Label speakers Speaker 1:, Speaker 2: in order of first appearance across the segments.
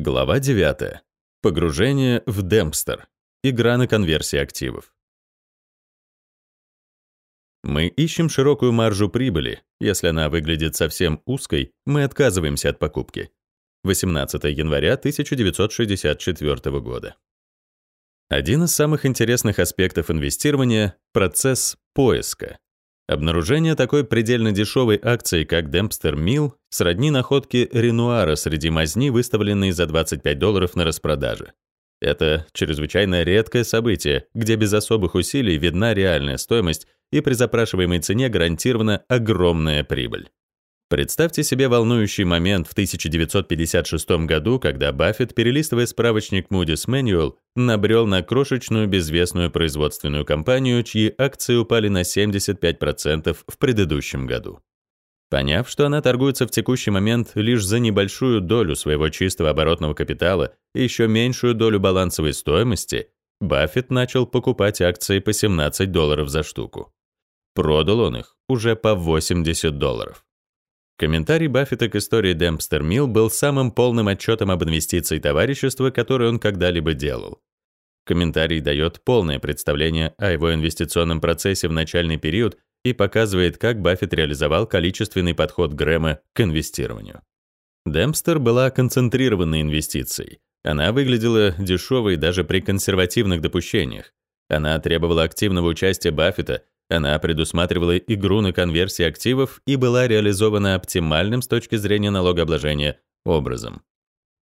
Speaker 1: Глава 9. Погружение в Демпстер. Игра на конверсии активов. Мы ищем широкую маржу прибыли. Если она выглядит совсем узкой, мы отказываемся от покупки. 18 января 1964 года. Один из самых интересных аспектов инвестирования — процесс поиска. Обнаружение такой предельно дешевой акции, как Dempster Mill, сродни находке Ренуара среди мазни, выставленной за 25 долларов на распродаже. Это чрезвычайно редкое событие, где без особых усилий видна реальная стоимость и при запрашиваемой цене гарантирована огромная прибыль. Представьте себе волнующий момент в 1956 году, когда Баффет, перелистывая справочник Moody's Manual, набрел на крошечную безвестную производственную компанию, чьи акции упали на 75% в предыдущем году. Поняв, что она торгуется в текущий момент лишь за небольшую долю своего чистого оборотного капитала и еще меньшую долю балансовой стоимости, Баффет начал покупать акции по 17 долларов за штуку. Продал он их уже по 80 долларов. Комментарий Баффета к истории Демпстер Милл был самым полным отчетом об инвестиции товарищества, который он когда-либо делал. Комментарий дает полное представление о его инвестиционном процессе в начальный период и показывает, как Баффет реализовал количественный подход Грэма к инвестированию. Демпстер была концентрированной инвестицией. Она выглядела дешевой даже при консервативных допущениях. Она требовала активного участия Баффета, она предусматривала игру на конверсии активов и была реализована оптимальным с точки зрения налогообложения образом.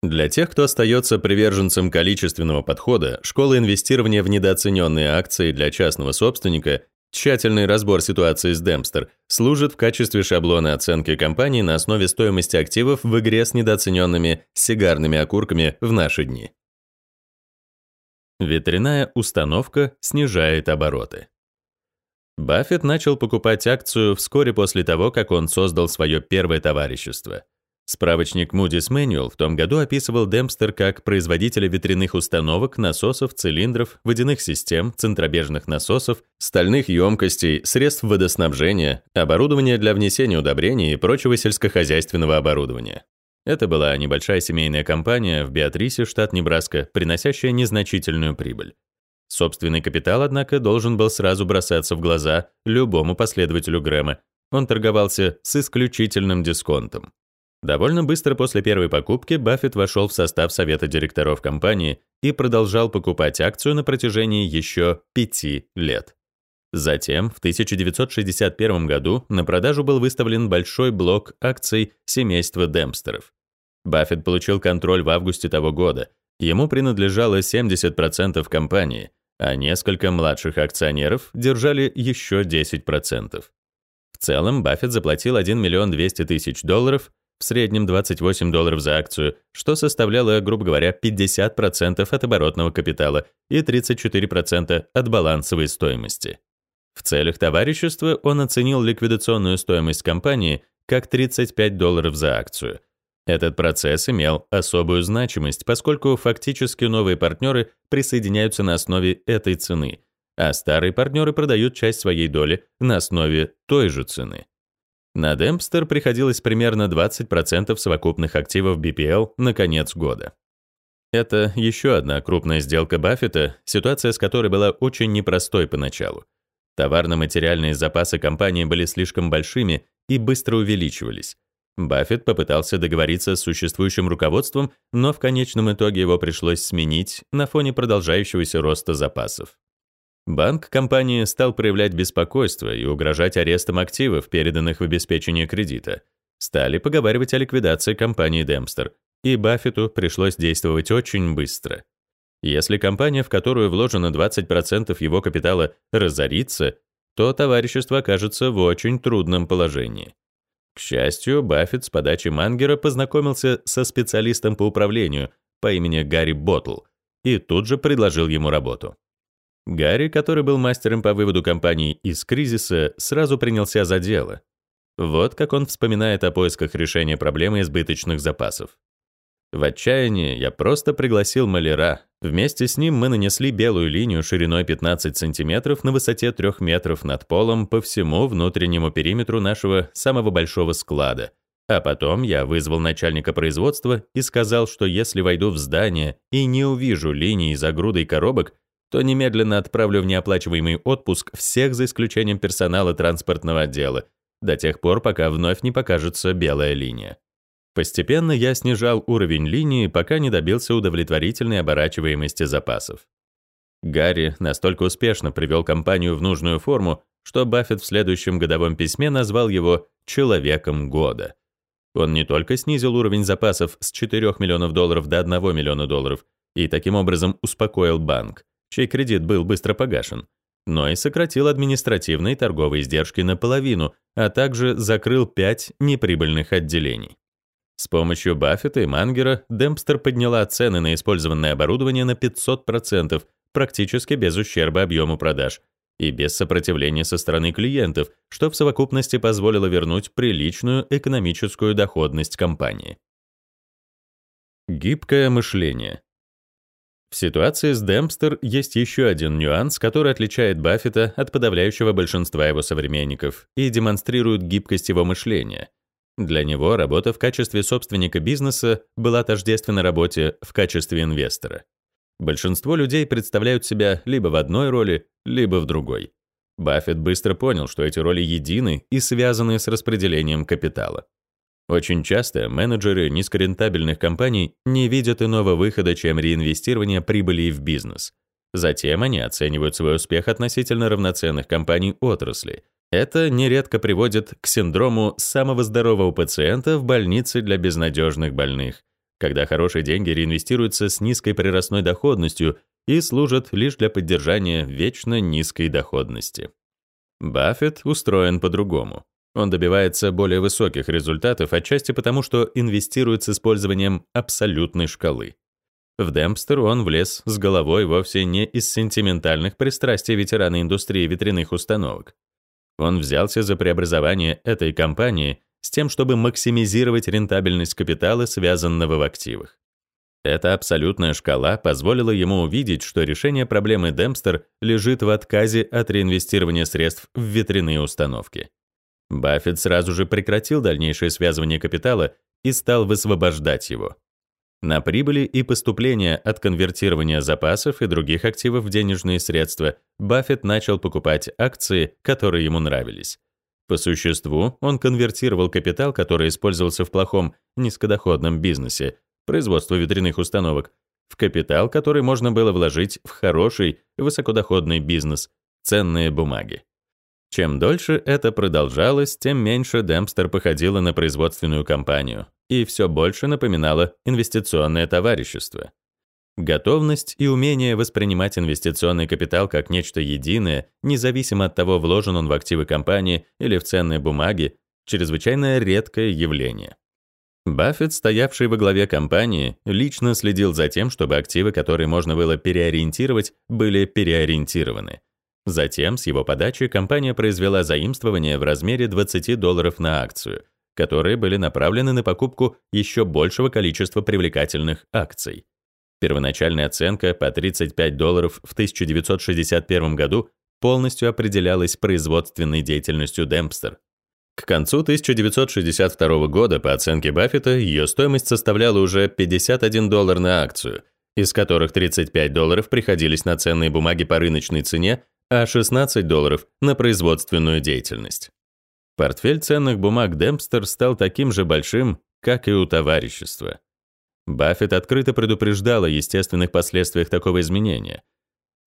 Speaker 1: Для тех, кто остается приверженцем количественного подхода, школа инвестирования в недооцененные акции для частного собственника, тщательный разбор ситуации с Демпстер, служит в качестве шаблона оценки компании на основе стоимости активов в игре с недооцененными сигарными окурками в наши дни. Ветряная установка снижает обороты. Баффет начал покупать акцию вскоре после того, как он создал свое первое товарищество. Справочник Moody's Manual в том году описывал Демпстер как производителя ветряных установок, насосов, цилиндров, водяных систем, центробежных насосов, стальных емкостей, средств водоснабжения, оборудования для внесения удобрений и прочего сельскохозяйственного оборудования. Это была небольшая семейная компания в Беатрисе, штат Небраска, приносящая незначительную прибыль. Собственный капитал, однако, должен был сразу бросаться в глаза любому последователю Грэма. Он торговался с исключительным дисконтом. Довольно быстро после первой покупки Баффет вошел в состав совета директоров компании и продолжал покупать акцию на протяжении еще пяти лет. Затем, в 1961 году, на продажу был выставлен большой блок акций семейства Демпстеров. Баффет получил контроль в августе того года. Ему принадлежало 70% компании, а несколько младших акционеров держали еще 10%. В целом Баффет заплатил 1 миллион 200 тысяч долларов, в среднем 28 долларов за акцию, что составляло, грубо говоря, 50% от оборотного капитала и 34% от балансовой стоимости. В целях товарищества он оценил ликвидационную стоимость компании как 35 долларов за акцию, этот процесс имел особую значимость, поскольку фактически новые партнеры присоединяются на основе этой цены, а старые партнеры продают часть своей доли на основе той же цены. На Демпстер приходилось примерно 20% совокупных активов BPL на конец года. Это еще одна крупная сделка Баффета, ситуация с которой была очень непростой поначалу. Товарно-материальные запасы компании были слишком большими и быстро увеличивались. Баффет попытался договориться с существующим руководством, но в конечном итоге его пришлось сменить на фоне продолжающегося роста запасов. Банк компании стал проявлять беспокойство и угрожать арестом активов, переданных в обеспечение кредита. Стали поговаривать о ликвидации компании Демпстер, и Баффету пришлось действовать очень быстро. Если компания, в которую вложено 20% его капитала, разорится, то товарищество окажется в очень трудном положении. К счастью, Баффет с подачи Мангера познакомился со специалистом по управлению по имени Гарри Боттл и тут же предложил ему работу. Гарри, который был мастером по выводу компании из кризиса, сразу принялся за дело. Вот как он вспоминает о поисках решения проблемы избыточных запасов. В отчаянии я просто пригласил маляра. Вместе с ним мы нанесли белую линию шириной 15 сантиметров на высоте 3 метров над полом по всему внутреннему периметру нашего самого большого склада. А потом я вызвал начальника производства и сказал, что если войду в здание и не увижу линии за грудой коробок, то немедленно отправлю в неоплачиваемый отпуск всех за исключением персонала транспортного отдела, до тех пор, пока вновь не покажется белая линия. Постепенно я снижал уровень линии, пока не добился удовлетворительной оборачиваемости запасов. Гарри настолько успешно привел компанию в нужную форму, что Баффет в следующем годовом письме назвал его «человеком года». Он не только снизил уровень запасов с 4 миллионов долларов до 1 миллиона долларов и таким образом успокоил банк, чей кредит был быстро погашен, но и сократил административные и торговые издержки наполовину, а также закрыл 5 неприбыльных отделений. С помощью Баффета и Мангера Демпстер подняла цены на использованное оборудование на 500%, практически без ущерба объему продаж и без сопротивления со стороны клиентов, что в совокупности позволило вернуть приличную экономическую доходность компании. Гибкое мышление. В ситуации с Демпстер есть еще один нюанс, который отличает Баффета от подавляющего большинства его современников и демонстрирует гибкость его мышления. Для него работа в качестве собственника бизнеса была тождественна работе в качестве инвестора. Большинство людей представляют себя либо в одной роли, либо в другой. Баффет быстро понял, что эти роли едины и связаны с распределением капитала. Очень часто менеджеры низкорентабельных компаний не видят иного выхода, чем реинвестирование прибыли в бизнес. Затем они оценивают свой успех относительно равноценных компаний отрасли. Это нередко приводит к синдрому самого здорового пациента в больнице для безнадежных больных – когда хорошие деньги реинвестируются с низкой приростной доходностью и служат лишь для поддержания вечно низкой доходности. Баффет устроен по-другому. Он добивается более высоких результатов отчасти потому, что инвестирует с использованием абсолютной шкалы. В Демпстер он влез с головой вовсе не из сентиментальных пристрастий ветерана индустрии ветряных установок. Он взялся за преобразование этой компании с тем, чтобы максимизировать рентабельность капитала, связанного в активах. Эта абсолютная шкала позволила ему увидеть, что решение проблемы Демпстер лежит в отказе от реинвестирования средств в ветряные установки. Баффет сразу же прекратил дальнейшее связывание капитала и стал высвобождать его. На прибыли и поступления от конвертирования запасов и других активов в денежные средства Баффет начал покупать акции, которые ему нравились. По существу, он конвертировал капитал, который использовался в плохом низкодоходном бизнесе, производство ветряных установок, в капитал, который можно было вложить в хороший высокодоходный бизнес, ценные бумаги. Чем дольше это продолжалось, тем меньше Демпстер походила на производственную компанию и все больше напоминала инвестиционное товарищество. Готовность и умение воспринимать инвестиционный капитал как нечто единое, независимо от того, вложен он в активы компании или в ценные бумаги, чрезвычайно редкое явление. Баффет, стоявший во главе компании, лично следил за тем, чтобы активы, которые можно было переориентировать, были переориентированы. Затем, с его подачи, компания произвела заимствование в размере 20 долларов на акцию, которые были направлены на покупку еще большего количества привлекательных акций. Первоначальная оценка по 35 долларов в 1961 году полностью определялась производственной деятельностью Демпстер. К концу 1962 года, по оценке Баффета, ее стоимость составляла уже 51 доллар на акцию, из которых 35 долларов приходились на ценные бумаги по рыночной цене, а 16 долларов – на производственную деятельность. Портфель ценных бумаг Демпстер стал таким же большим, как и у товарищества. Баффет открыто предупреждал о естественных последствиях такого изменения.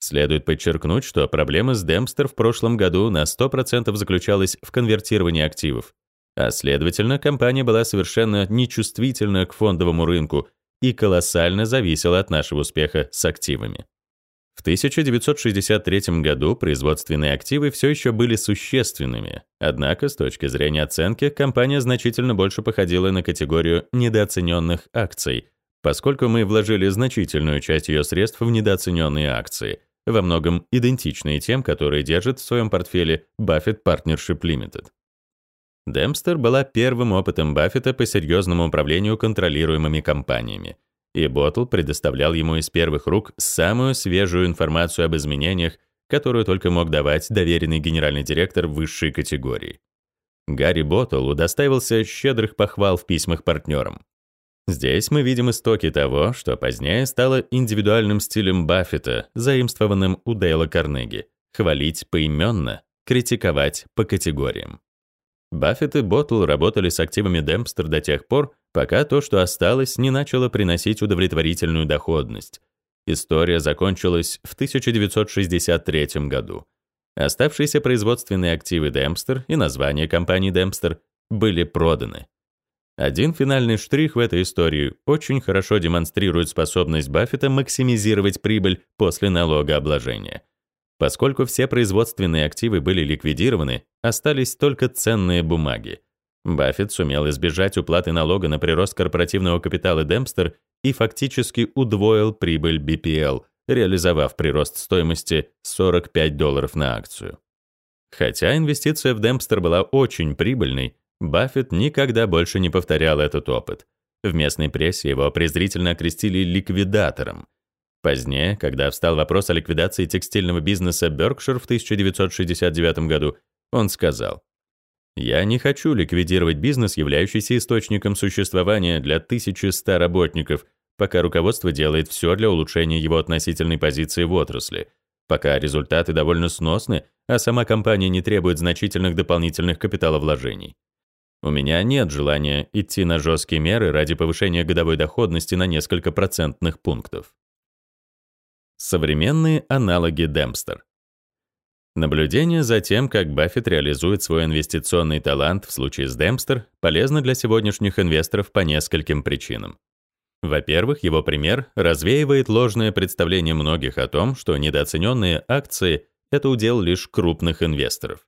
Speaker 1: Следует подчеркнуть, что проблема с Демпстер в прошлом году на 100% заключалась в конвертировании активов, а следовательно, компания была совершенно нечувствительна к фондовому рынку и колоссально зависела от нашего успеха с активами. В 1963 году производственные активы все еще были существенными, однако с точки зрения оценки компания значительно больше походила на категорию недооцененных акций, поскольку мы вложили значительную часть ее средств в недооцененные акции, во многом идентичные тем, которые держит в своем портфеле Buffett Partnership Limited. Демпстер была первым опытом Баффета по серьезному управлению контролируемыми компаниями – и Боттл предоставлял ему из первых рук самую свежую информацию об изменениях, которую только мог давать доверенный генеральный директор высшей категории. Гарри Боттл удостаивался щедрых похвал в письмах партнерам. Здесь мы видим истоки того, что позднее стало индивидуальным стилем Баффета, заимствованным у Дейла Карнеги — хвалить поименно, критиковать по категориям. Баффет и Боттл работали с активами Демпстер до тех пор, пока то, что осталось, не начало приносить удовлетворительную доходность. История закончилась в 1963 году. Оставшиеся производственные активы Демпстер и название компании Демпстер были проданы. Один финальный штрих в этой истории очень хорошо демонстрирует способность Баффета максимизировать прибыль после налогообложения. Поскольку все производственные активы были ликвидированы, остались только ценные бумаги. Баффет сумел избежать уплаты налога на прирост корпоративного капитала Демпстер и фактически удвоил прибыль BPL, реализовав прирост стоимости 45 долларов на акцию. Хотя инвестиция в Демпстер была очень прибыльной, Баффет никогда больше не повторял этот опыт. В местной прессе его презрительно окрестили ликвидатором – Позднее, когда встал вопрос о ликвидации текстильного бизнеса Berkshire в 1969 году, он сказал, «Я не хочу ликвидировать бизнес, являющийся источником существования для 1100 работников, пока руководство делает все для улучшения его относительной позиции в отрасли, пока результаты довольно сносны, а сама компания не требует значительных дополнительных капиталовложений. У меня нет желания идти на жесткие меры ради повышения годовой доходности на несколько процентных пунктов. Современные аналоги Демпстер. Наблюдение за тем, как Баффет реализует свой инвестиционный талант в случае с Демпстер, полезно для сегодняшних инвесторов по нескольким причинам. Во-первых, его пример развеивает ложное представление многих о том, что недооцененные акции — это удел лишь крупных инвесторов.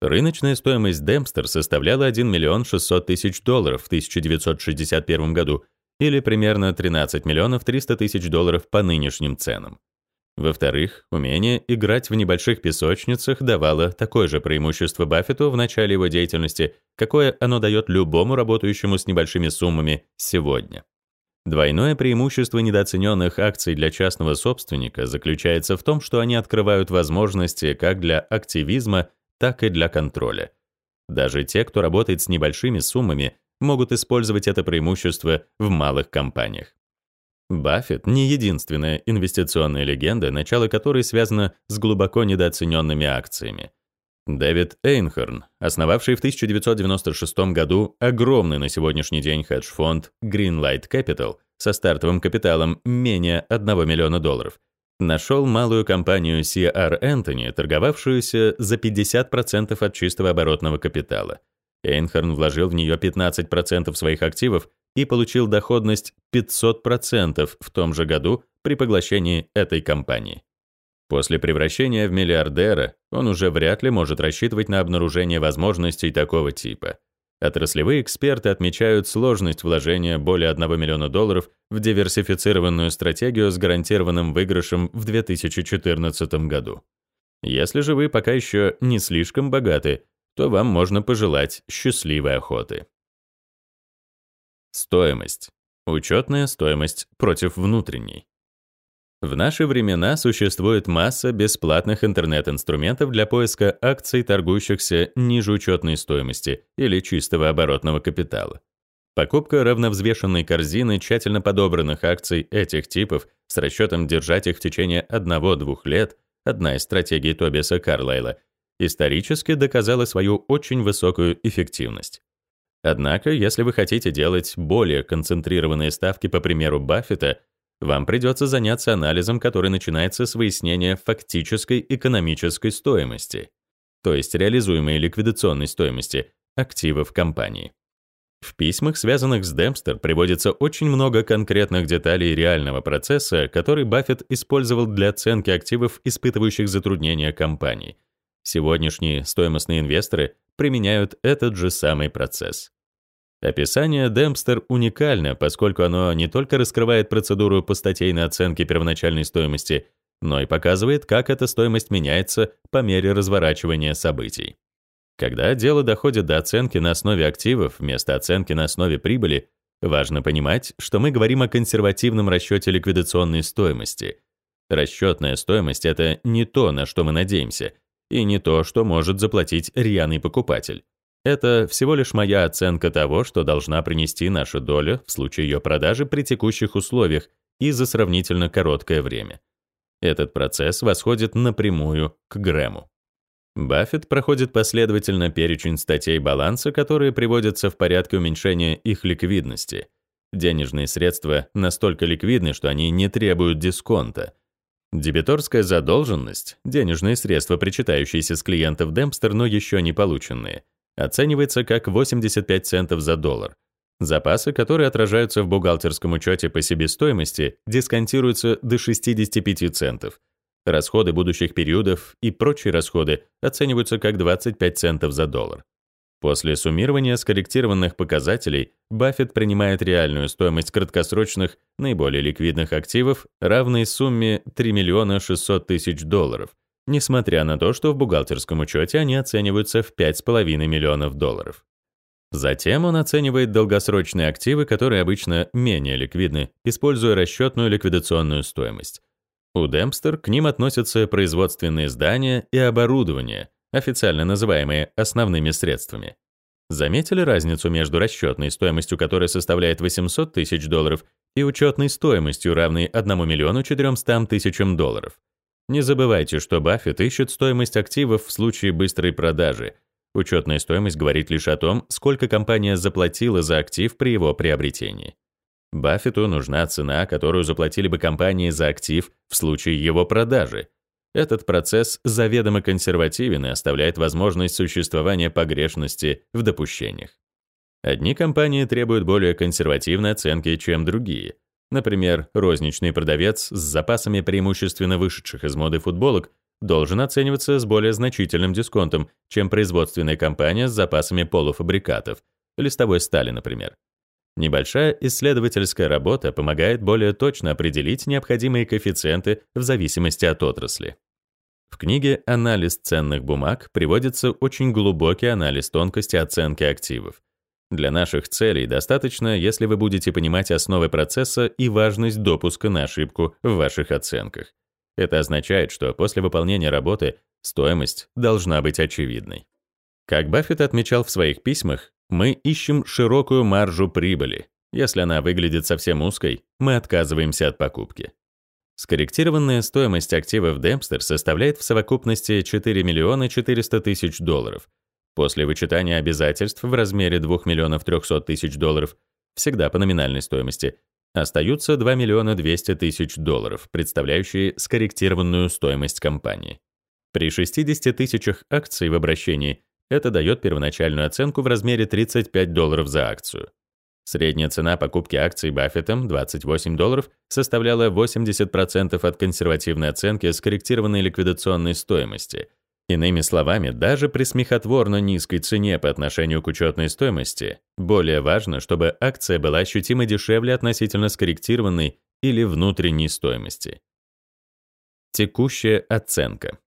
Speaker 1: Рыночная стоимость Демпстер составляла 1 миллион 600 тысяч долларов в 1961 году или примерно 13 миллионов 300 тысяч долларов по нынешним ценам. Во-вторых, умение играть в небольших песочницах давало такое же преимущество Баффету в начале его деятельности, какое оно дает любому работающему с небольшими суммами сегодня. Двойное преимущество недооцененных акций для частного собственника заключается в том, что они открывают возможности как для активизма, так и для контроля. Даже те, кто работает с небольшими суммами, могут использовать это преимущество в малых компаниях. Баффет — не единственная инвестиционная легенда, начало которой связано с глубоко недооцененными акциями. Дэвид Эйнхорн, основавший в 1996 году огромный на сегодняшний день хедж-фонд Greenlight Capital со стартовым капиталом менее 1 миллиона долларов, нашел малую компанию CR Anthony, торговавшуюся за 50% от чистого оборотного капитала — Эйнхорн вложил в нее 15% своих активов и получил доходность 500% в том же году при поглощении этой компании. После превращения в миллиардера он уже вряд ли может рассчитывать на обнаружение возможностей такого типа. Отраслевые эксперты отмечают сложность вложения более 1 миллиона долларов в диверсифицированную стратегию с гарантированным выигрышем в 2014 году. Если же вы пока еще не слишком богаты, то вам можно пожелать счастливой охоты. Стоимость. Учетная стоимость против внутренней. В наши времена существует масса бесплатных интернет-инструментов для поиска акций, торгующихся ниже учетной стоимости или чистого оборотного капитала. Покупка равновзвешенной корзины тщательно подобранных акций этих типов с расчетом держать их в течение 1-2 лет – одна из стратегий Тобиаса Карлайла – исторически доказала свою очень высокую эффективность. Однако, если вы хотите делать более концентрированные ставки по примеру Баффета, вам придется заняться анализом, который начинается с выяснения фактической экономической стоимости, то есть реализуемой ликвидационной стоимости активов компании. В письмах, связанных с Демпстер, приводится очень много конкретных деталей реального процесса, который Баффет использовал для оценки активов, испытывающих затруднения компаний – Сегодняшние стоимостные инвесторы применяют этот же самый процесс. Описание Демпстер уникально, поскольку оно не только раскрывает процедуру по статейной оценке первоначальной стоимости, но и показывает, как эта стоимость меняется по мере разворачивания событий. Когда дело доходит до оценки на основе активов вместо оценки на основе прибыли, важно понимать, что мы говорим о консервативном расчете ликвидационной стоимости. Расчетная стоимость — это не то, на что мы надеемся — и не то, что может заплатить рьяный покупатель. Это всего лишь моя оценка того, что должна принести наша доля в случае ее продажи при текущих условиях и за сравнительно короткое время. Этот процесс восходит напрямую к Грэму. Баффет проходит последовательно перечень статей баланса, которые приводятся в порядке уменьшения их ликвидности. Денежные средства настолько ликвидны, что они не требуют дисконта. Дебиторская задолженность, денежные средства, причитающиеся с клиентов Демпстер, но еще не полученные, оценивается как 85 центов за доллар. Запасы, которые отражаются в бухгалтерском учете по себестоимости, дисконтируются до 65 центов. Расходы будущих периодов и прочие расходы оцениваются как 25 центов за доллар. После суммирования скорректированных показателей Баффет принимает реальную стоимость краткосрочных, наиболее ликвидных активов, равной сумме 3 миллиона 600 тысяч долларов, несмотря на то, что в бухгалтерском учете они оцениваются в 5,5 миллионов долларов. Затем он оценивает долгосрочные активы, которые обычно менее ликвидны, используя расчетную ликвидационную стоимость. У Демпстер к ним относятся производственные здания и оборудование, официально называемые основными средствами. Заметили разницу между расчетной стоимостью, которая составляет 800 тысяч долларов, и учетной стоимостью, равной 1 миллиону 400 тысячам долларов? Не забывайте, что Баффет ищет стоимость активов в случае быстрой продажи. Учетная стоимость говорит лишь о том, сколько компания заплатила за актив при его приобретении. Баффету нужна цена, которую заплатили бы компании за актив в случае его продажи. Этот процесс заведомо консервативен и оставляет возможность существования погрешности в допущениях. Одни компании требуют более консервативной оценки, чем другие. Например, розничный продавец с запасами преимущественно вышедших из моды футболок должен оцениваться с более значительным дисконтом, чем производственная компания с запасами полуфабрикатов, листовой стали, например. Небольшая исследовательская работа помогает более точно определить необходимые коэффициенты в зависимости от отрасли. В книге «Анализ ценных бумаг» приводится очень глубокий анализ тонкости оценки активов. Для наших целей достаточно, если вы будете понимать основы процесса и важность допуска на ошибку в ваших оценках. Это означает, что после выполнения работы стоимость должна быть очевидной. Как Баффет отмечал в своих письмах, мы ищем широкую маржу прибыли. Если она выглядит совсем узкой, мы отказываемся от покупки. Скорректированная стоимость активов Dempster составляет в совокупности 4 миллиона 400 тысяч долларов. После вычитания обязательств в размере 2 миллионов 300 тысяч долларов, всегда по номинальной стоимости, остаются 2 миллиона 200 тысяч долларов, представляющие скорректированную стоимость компании. При 60 тысячах акций в обращении это дает первоначальную оценку в размере 35 долларов за акцию. Средняя цена покупки акций Баффетом 28 долларов составляла 80% от консервативной оценки скорректированной ликвидационной стоимости. Иными словами, даже при смехотворно низкой цене по отношению к учетной стоимости, более важно, чтобы акция была ощутимо дешевле относительно скорректированной или внутренней стоимости. Текущая оценка.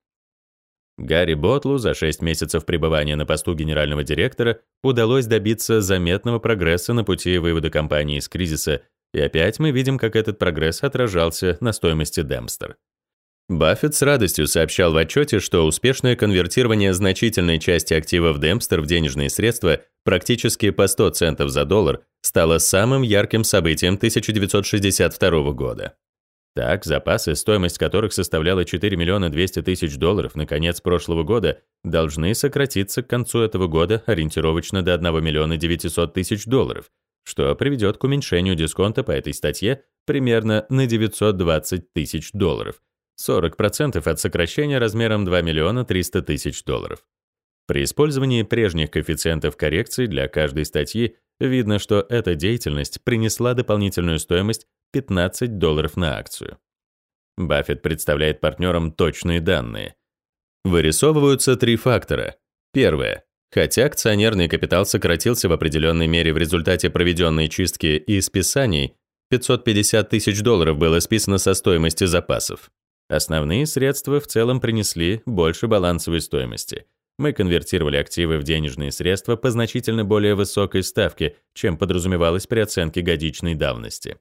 Speaker 1: Гарри Ботлу за 6 месяцев пребывания на посту генерального директора удалось добиться заметного прогресса на пути вывода компании из кризиса, и опять мы видим, как этот прогресс отражался на стоимости Демстер. Баффет с радостью сообщал в отчете, что успешное конвертирование значительной части активов Демстер в денежные средства практически по 100 центов за доллар стало самым ярким событием 1962 года. Так, запасы, стоимость которых составляла 4 миллиона 200 тысяч долларов на конец прошлого года, должны сократиться к концу этого года ориентировочно до 1 миллиона 900 тысяч долларов, что приведет к уменьшению дисконта по этой статье примерно на 920 тысяч долларов, 40% от сокращения размером 2 миллиона 300 тысяч долларов. При использовании прежних коэффициентов коррекции для каждой статьи видно, что эта деятельность принесла дополнительную стоимость 15 долларов на акцию. Баффет представляет партнерам точные данные. Вырисовываются три фактора. Первое. Хотя акционерный капитал сократился в определенной мере в результате проведенной чистки и списаний, 550 тысяч долларов было списано со стоимости запасов. Основные средства в целом принесли больше балансовой стоимости. Мы конвертировали активы в денежные средства по значительно более высокой ставке, чем подразумевалось при оценке годичной давности.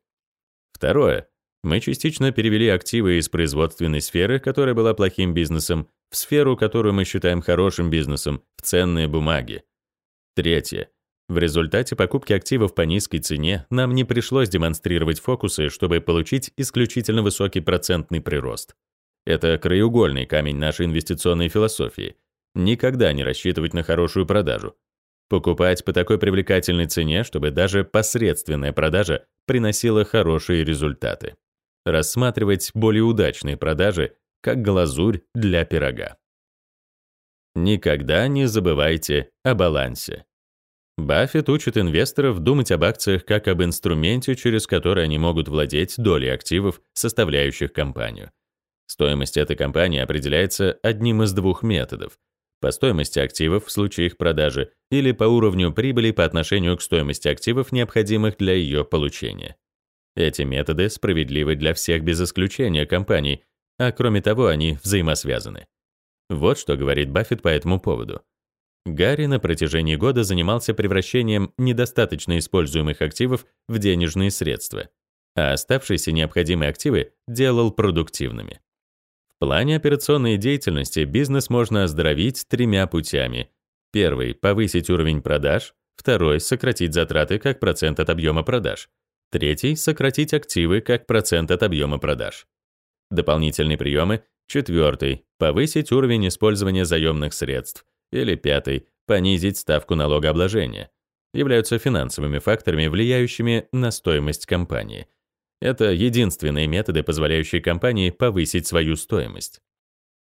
Speaker 1: Второе. Мы частично перевели активы из производственной сферы, которая была плохим бизнесом, в сферу, которую мы считаем хорошим бизнесом, в ценные бумаги. Третье. В результате покупки активов по низкой цене нам не пришлось демонстрировать фокусы, чтобы получить исключительно высокий процентный прирост. Это краеугольный камень нашей инвестиционной философии. Никогда не рассчитывать на хорошую продажу. Покупать по такой привлекательной цене, чтобы даже посредственная продажа приносила хорошие результаты. Рассматривать более удачные продажи как глазурь для пирога. Никогда не забывайте о балансе. Баффет учит инвесторов думать об акциях как об инструменте, через который они могут владеть долей активов, составляющих компанию. Стоимость этой компании определяется одним из двух методов – по стоимости активов в случае их продажи или по уровню прибыли по отношению к стоимости активов, необходимых для ее получения. Эти методы справедливы для всех без исключения компаний, а кроме того, они взаимосвязаны. Вот что говорит Баффет по этому поводу. Гарри на протяжении года занимался превращением недостаточно используемых активов в денежные средства, а оставшиеся необходимые активы делал продуктивными. В плане операционной деятельности бизнес можно оздоровить тремя путями. Первый — повысить уровень продаж, второй — сократить затраты как процент от объема продаж, третий — сократить активы как процент от объема продаж. Дополнительные приемы — четвертый — повысить уровень использования заемных средств, или пятый — понизить ставку налогообложения, являются финансовыми факторами, влияющими на стоимость компании. Это единственные методы, позволяющие компании повысить свою стоимость.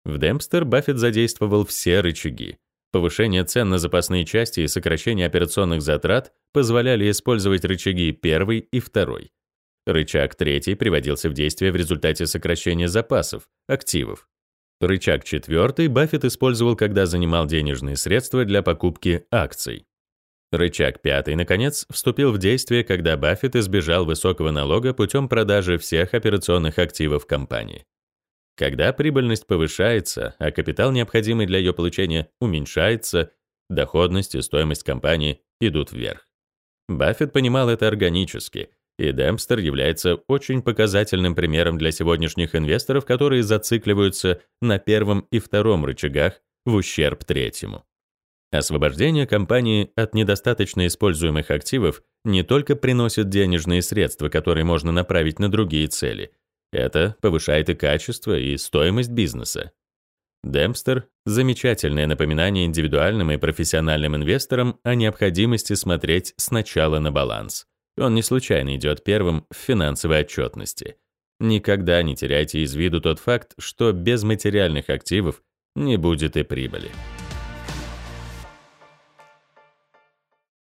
Speaker 1: В Демпстер Баффет задействовал все рычаги. Повышение цен на запасные части и сокращение операционных затрат позволяли использовать рычаги первый и второй. Рычаг третий приводился в действие в результате сокращения запасов, активов. Рычаг четвертый Баффет использовал, когда занимал денежные средства для покупки акций. Рычаг пятый, наконец, вступил в действие, когда Баффет избежал высокого налога путем продажи всех операционных активов компании. Когда прибыльность повышается, а капитал, необходимый для ее получения, уменьшается, доходность и стоимость компании идут вверх. Баффет понимал это органически — и Демпстер является очень показательным примером для сегодняшних инвесторов, которые зацикливаются на первом и втором рычагах в ущерб третьему. Освобождение компании от недостаточно используемых активов не только приносит денежные средства, которые можно направить на другие цели. Это повышает и качество, и стоимость бизнеса. Демпстер — замечательное напоминание индивидуальным и профессиональным инвесторам о необходимости смотреть сначала на баланс — он не случайно идет первым в финансовой отчетности. Никогда не теряйте из виду тот факт, что без материальных активов не будет и прибыли.